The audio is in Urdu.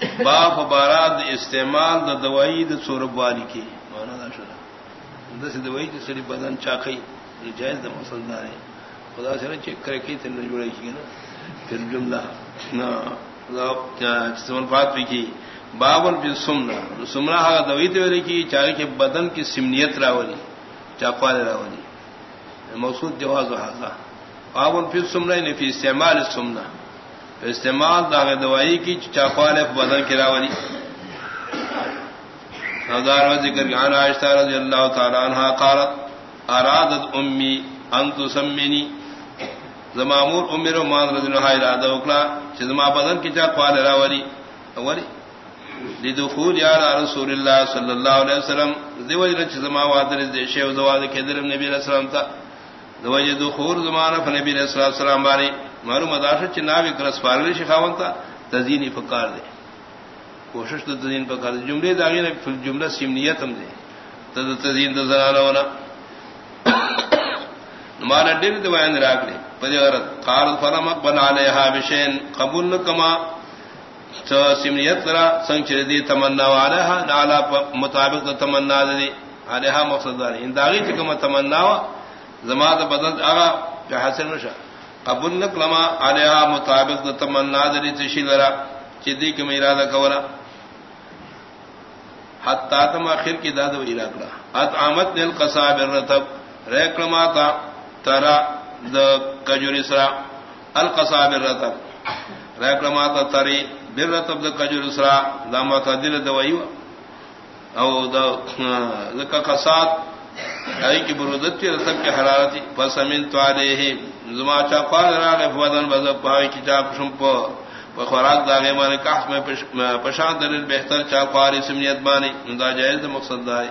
باپ بارات استعمال دا دوائی دا سورب والی کی مانا دا شدا دا. سی دوائی کی سری بدن چاکی جائز دا مسلدار ہے خدا سے نا چیک کرے کی تین جوڑے کی نا پھر جملہ نا سمن بات بھی کی بابل پھر سمنا سمنا ہا دوائی تو کی چاہے کہ بدن کی سمنیت راولی چاپالے راولی موسود جواز حاضر بابل پھر سمنا نہیں پھر استعمال سمنا استعمال داغ دوائی کی چاپال بدن کی راولی. نظار ذکر گان عائشہ رضی اللہ تعالی عنہ قالت، ارادت امی ان تسمنی زمامور امیر مان رضی اللہ ارادہ وکلا چزما بدن کی چاپال راولی. اولی لدخول یا رسول اللہ صلی اللہ علیہ وسلم دیوج رچ زما وادر دے شیو زواد کے در نبی علیہ السلام تا. دوج دخول زمانہ نبی علیہ الصلوۃ والسلام باری معلوم اداش چناوی کرس پارلی شخاون تا تزینی فکار دے کوشش تو تزین فکار دے جملے داغی نے جملہ سمنیت ہم دے تد تزین تو زنانہ ہونا مانا ڈیر تو بیان راک لے پدی غرض، قال فرما بن علیہا بشین. قبول کما. تو سمنیت را سنگ چر دی یعنی تمنا علیہا نالا مطابق تمنا دی علیہا مقصد دار ان داغی چکم تمنا زماد بدل آغا کہ حاصل نشا قبول نکلما علیہا مطابق تمنا دری تشی لرا چدی کم ارادہ کولا حتی تم آخر کی داد و ارادہ ات آمد نیل قصاب الرتب ریکلما تا ترا د کجوری سرا القصاب الرتب ریکلما تا تری بر رتب د کجوری سرا دا معتدل دوائیو او دا ذکا قصاد ای کی برودت کی رتب کی حرارتی فسمن تو علیہ زما چا قال را له فدان بز پای کی چا پشم پو خوراک داغه مان کاس میں پشان دل بہتر چا قاری سمنیت بانی دا جائز مقصد دا